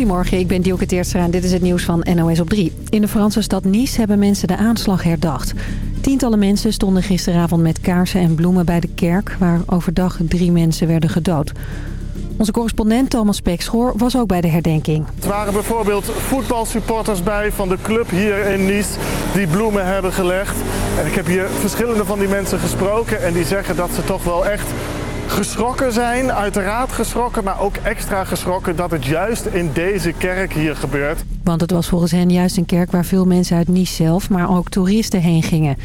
Goedemorgen, ik ben Dielke Teerstra en dit is het nieuws van NOS op 3. In de Franse stad Nice hebben mensen de aanslag herdacht. Tientallen mensen stonden gisteravond met kaarsen en bloemen bij de kerk... waar overdag drie mensen werden gedood. Onze correspondent Thomas Pekschoor was ook bij de herdenking. Het waren bijvoorbeeld voetbalsupporters bij van de club hier in Nice die bloemen hebben gelegd. En ik heb hier verschillende van die mensen gesproken en die zeggen dat ze toch wel echt geschrokken zijn. Uiteraard geschrokken, maar ook extra geschrokken dat het juist in deze kerk hier gebeurt. Want het was volgens hen juist een kerk waar veel mensen uit Nice zelf, maar ook toeristen heen gingen.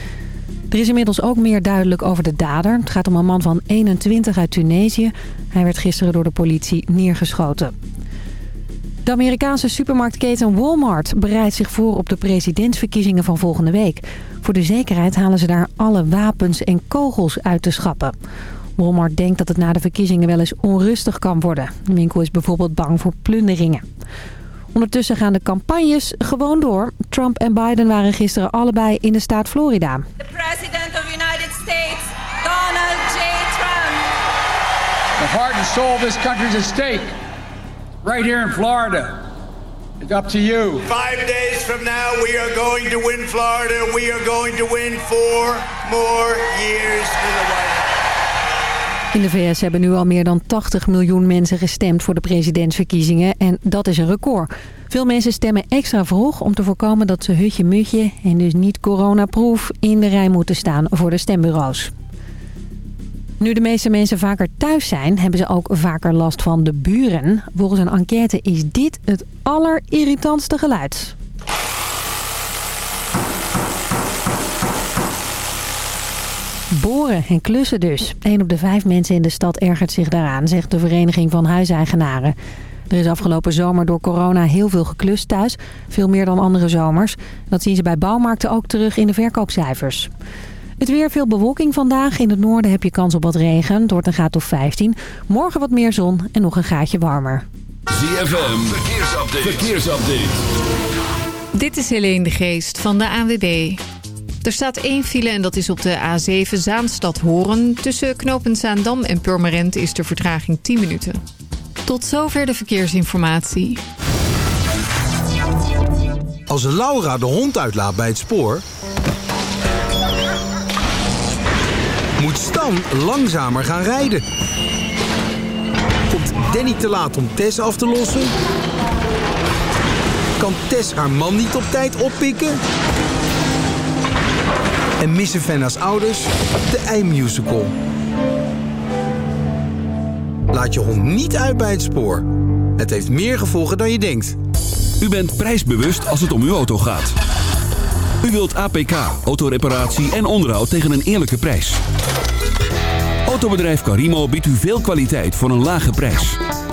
Er is inmiddels ook meer duidelijk over de dader. Het gaat om een man van 21 uit Tunesië. Hij werd gisteren door de politie neergeschoten. De Amerikaanse supermarktketen Walmart bereidt zich voor op de presidentsverkiezingen van volgende week. Voor de zekerheid halen ze daar alle wapens en kogels uit te schappen. Walmart denkt dat het na de verkiezingen wel eens onrustig kan worden. De winkel is bijvoorbeeld bang voor plunderingen. Ondertussen gaan de campagnes gewoon door. Trump en Biden waren gisteren allebei in de staat Florida. The President of the United States, Donald J. Trump. The heart and soul of this country is at stake. Right here in Florida. It's up to you. Five days from now, we are going to win Florida. We are going to win four more years in the White House. In de VS hebben nu al meer dan 80 miljoen mensen gestemd voor de presidentsverkiezingen. En dat is een record. Veel mensen stemmen extra vroeg om te voorkomen dat ze hutje-mutje en dus niet coronaproof in de rij moeten staan voor de stembureaus. Nu de meeste mensen vaker thuis zijn, hebben ze ook vaker last van de buren. Volgens een enquête is dit het allerirritantste geluid. Boren en klussen dus. Een op de vijf mensen in de stad ergert zich daaraan, zegt de Vereniging van Huiseigenaren. Er is afgelopen zomer door corona heel veel geklust thuis. Veel meer dan andere zomers. Dat zien ze bij bouwmarkten ook terug in de verkoopcijfers. Het weer veel bewolking vandaag. In het noorden heb je kans op wat regen. Het wordt een graad of 15. Morgen wat meer zon en nog een gaatje warmer. ZFM, verkeersupdate. verkeersupdate. Dit is Helene de Geest van de ANWB. Er staat één file en dat is op de A7 Zaanstad-Horen. Tussen knooppunt Zaandam en Purmerend is de vertraging 10 minuten. Tot zover de verkeersinformatie. Als Laura de hond uitlaat bij het spoor... moet Stan langzamer gaan rijden. Komt Danny te laat om Tess af te lossen? Kan Tess haar man niet op tijd oppikken? En missen Fenna's ouders de ei-musical? Laat je hond niet uit bij het spoor. Het heeft meer gevolgen dan je denkt. U bent prijsbewust als het om uw auto gaat. U wilt APK, autoreparatie en onderhoud tegen een eerlijke prijs. Autobedrijf Carimo biedt u veel kwaliteit voor een lage prijs.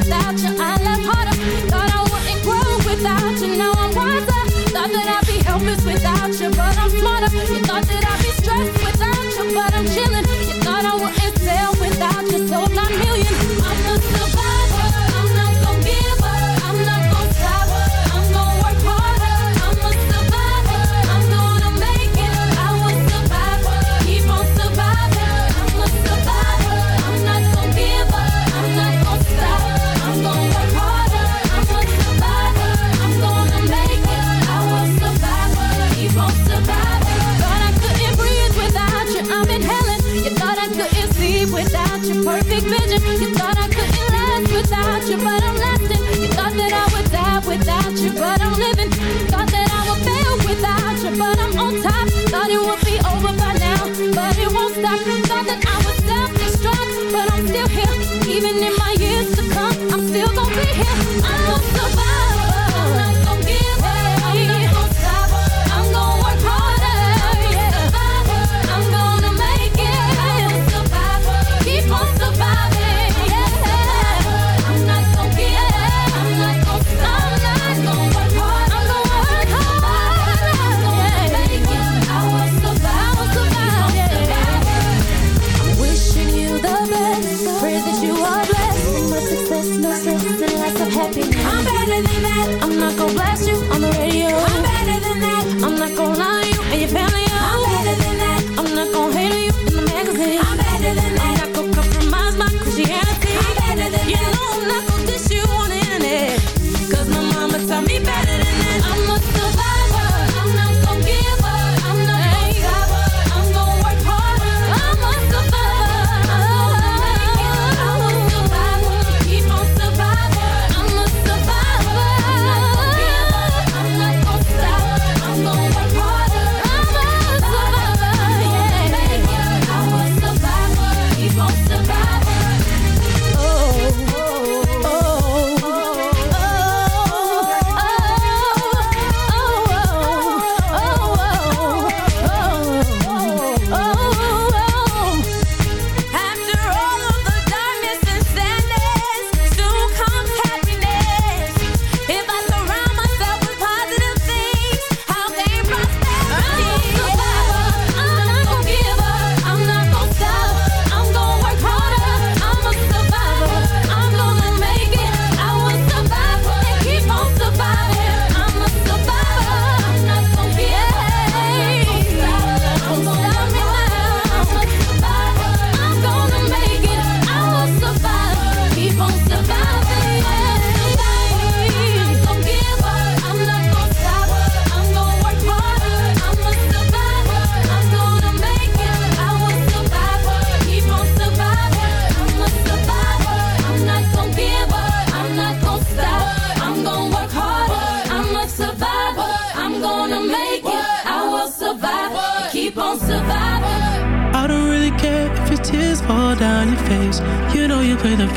Without you, I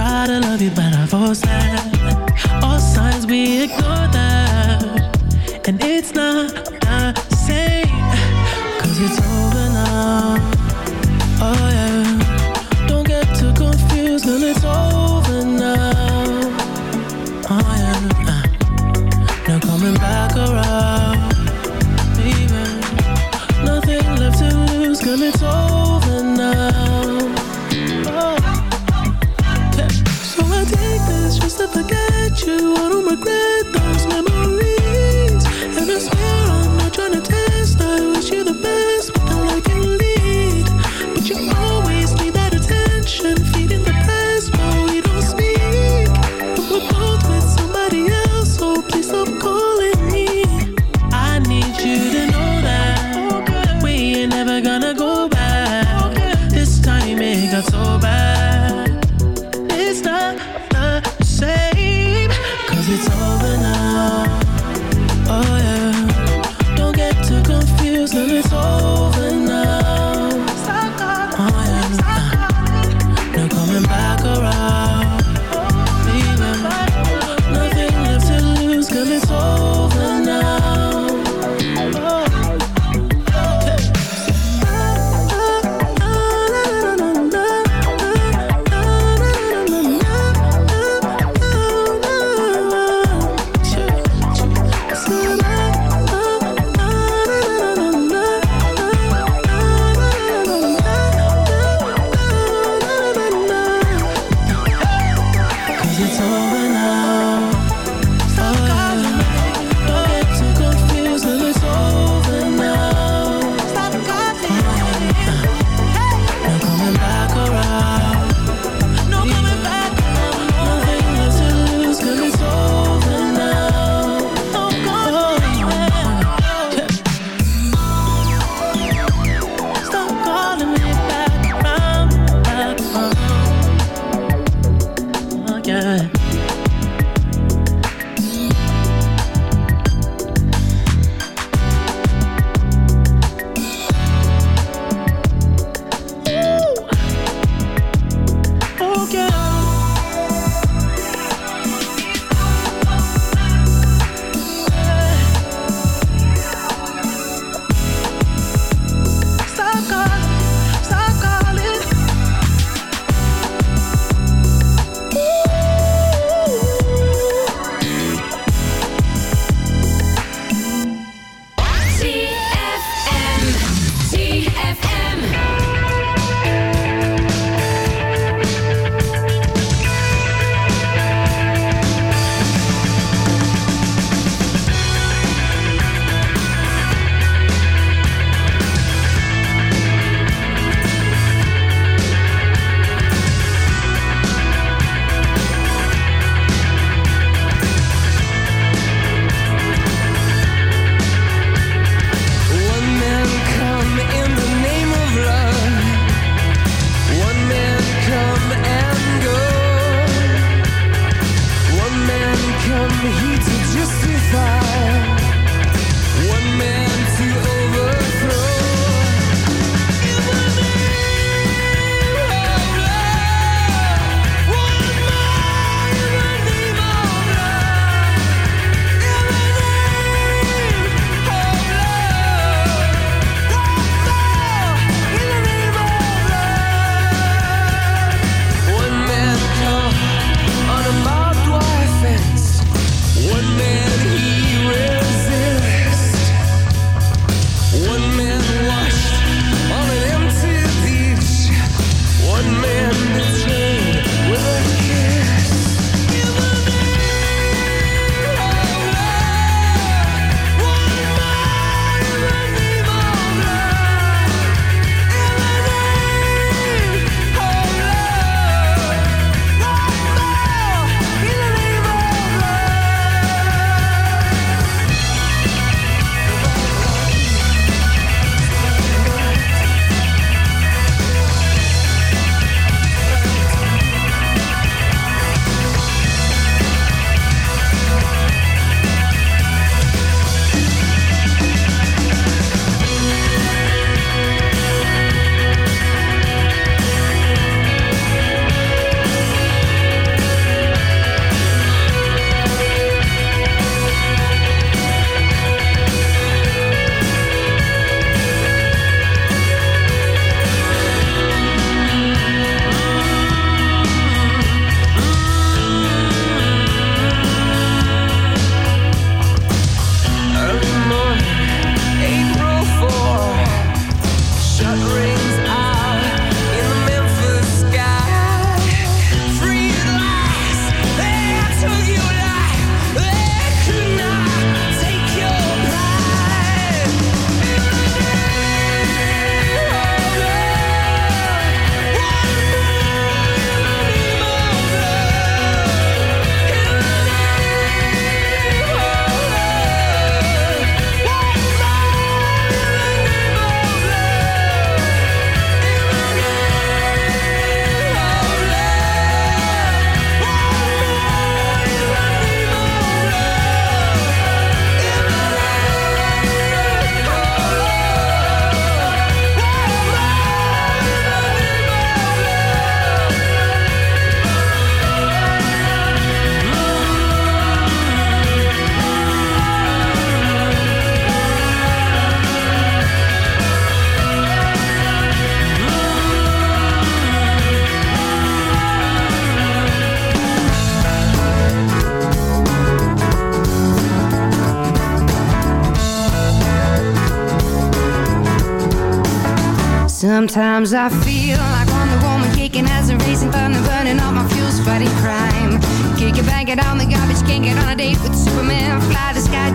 try to love you, but I've all signs, all signs we ignore. you're the best. Sometimes I feel like I'm the woman kicking as and racing thunder, burning all my fuels, fighting crime. Kick it, bang it on the garbage, can't get on a date with Superman, fly the sky.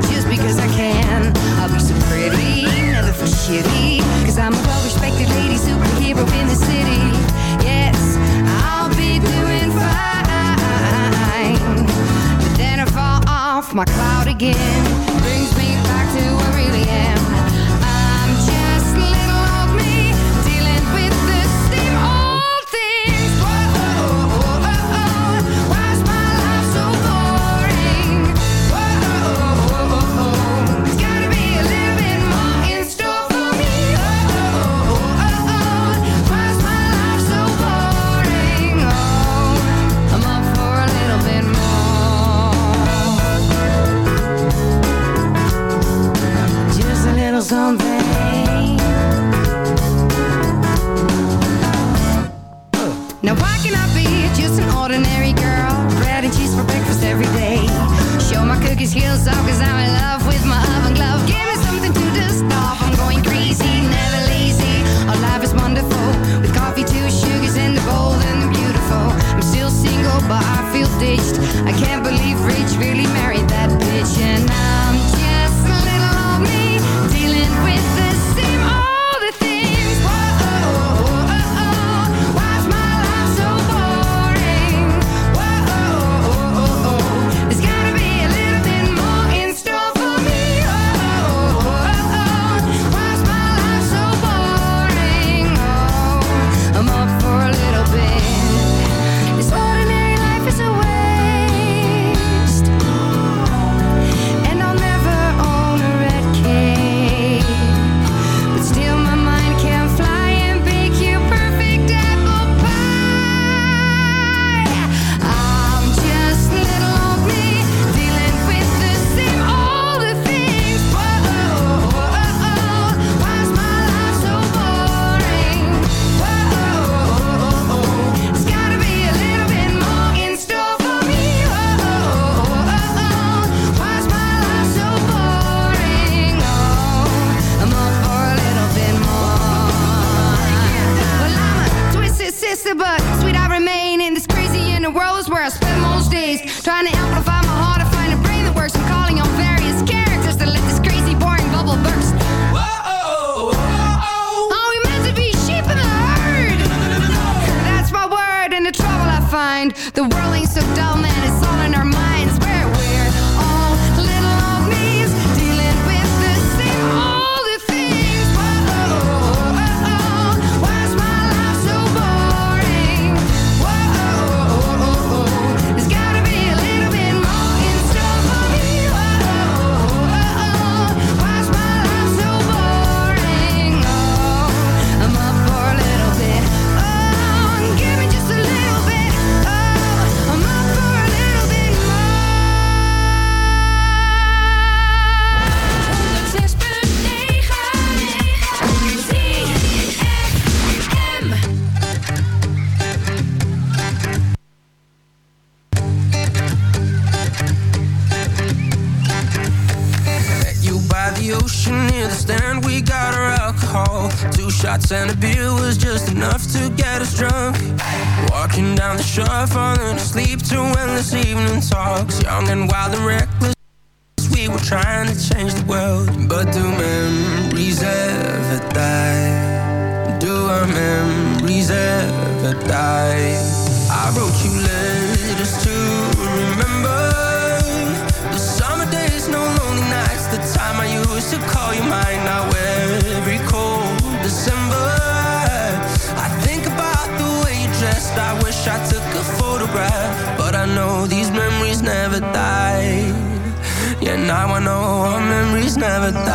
never thought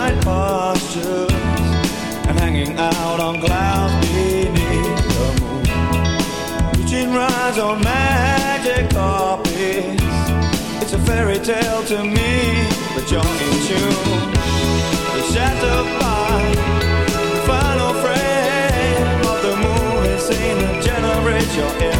in midnight postures and hanging out on clouds beneath the moon. Reaching rides on magic carpets. It's a fairy tale to me, but you're in tune. It's shattered by the final frame of the movie scene that generates your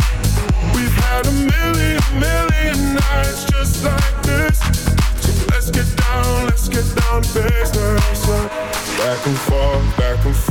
A million, million nights just like this. Let's get down, let's get down to business. Back and forth, back and forth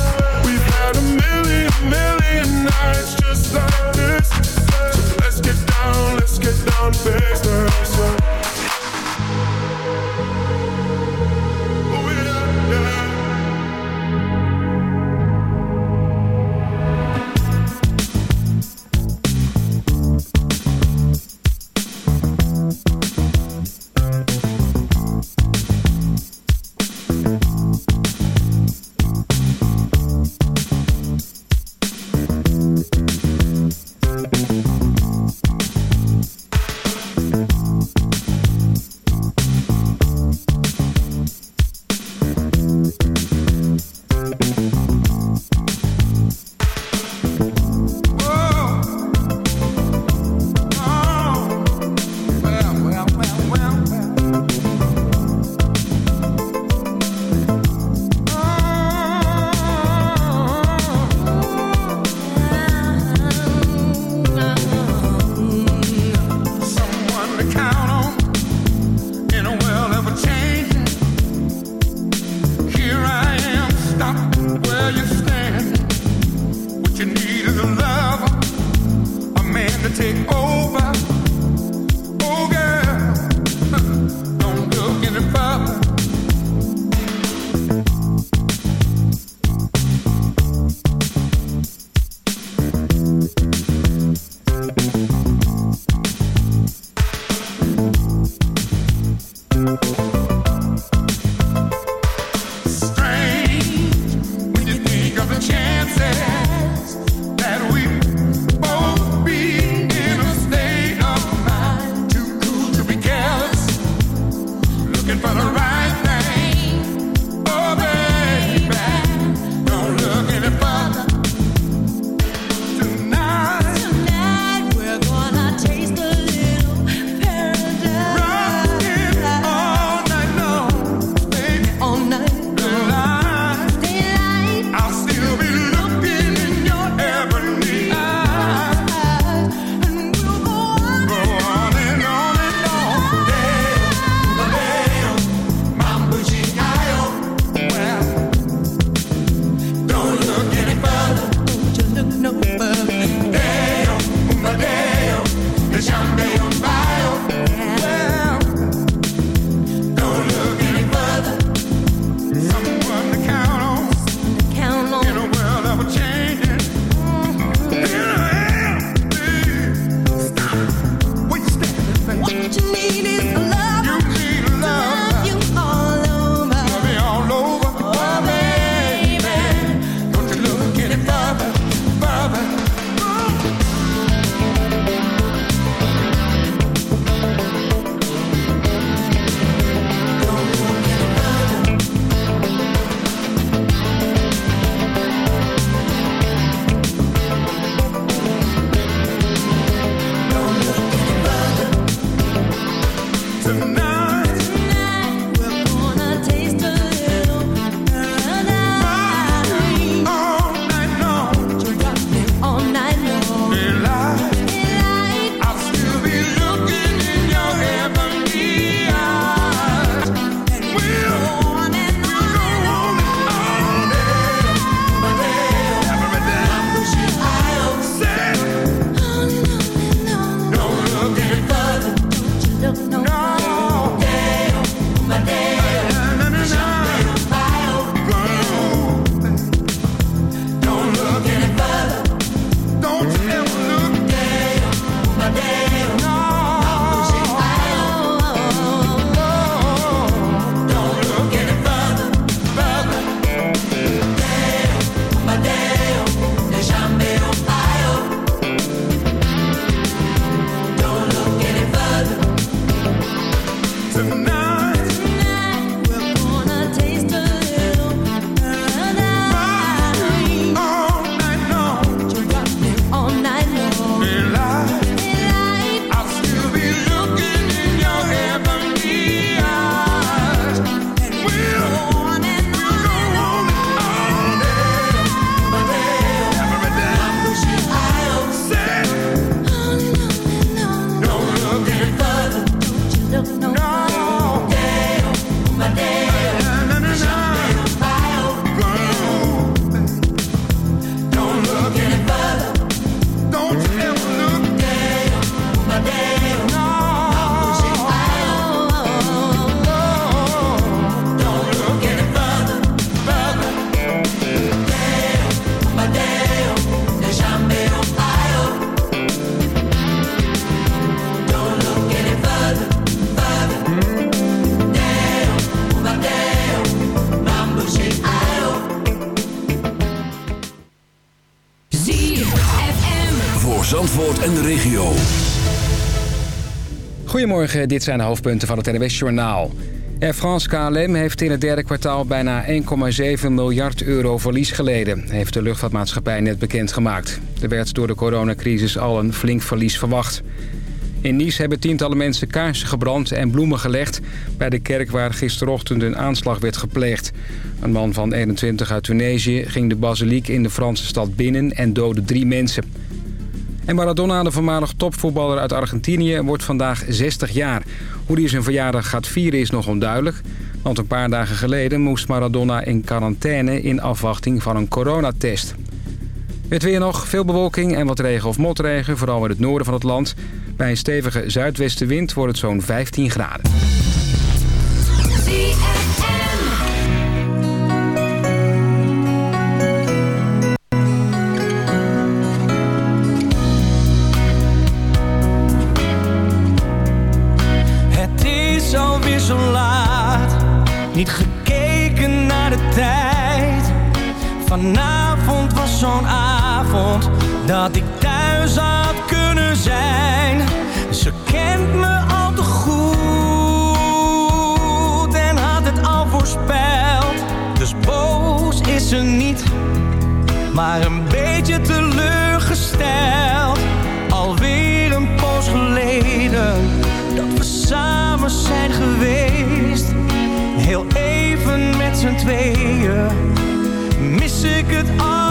Had a million, million nights just like this. So let's get down, let's get down to business. Dit zijn de hoofdpunten van het NWS Journaal. Air France KLM heeft in het derde kwartaal bijna 1,7 miljard euro verlies geleden... heeft de luchtvaartmaatschappij net bekendgemaakt. Er werd door de coronacrisis al een flink verlies verwacht. In Nice hebben tientallen mensen kaarsen gebrand en bloemen gelegd... bij de kerk waar gisterochtend een aanslag werd gepleegd. Een man van 21 uit Tunesië ging de basiliek in de Franse stad binnen en doodde drie mensen... En Maradona, de voormalig topvoetballer uit Argentinië, wordt vandaag 60 jaar. Hoe hij zijn verjaardag gaat vieren is nog onduidelijk. Want een paar dagen geleden moest Maradona in quarantaine in afwachting van een coronatest. Het weer nog, veel bewolking en wat regen of motregen, vooral in het noorden van het land. Bij een stevige zuidwestenwind wordt het zo'n 15 graden. Dat ik thuis had kunnen zijn. Ze kent me al te goed en had het al voorspeld. Dus boos is ze niet, maar een beetje teleurgesteld. Alweer een poos geleden dat we samen zijn geweest. Heel even met z'n tweeën mis ik het allermeest.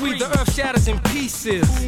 War III, the earth shatters in pieces.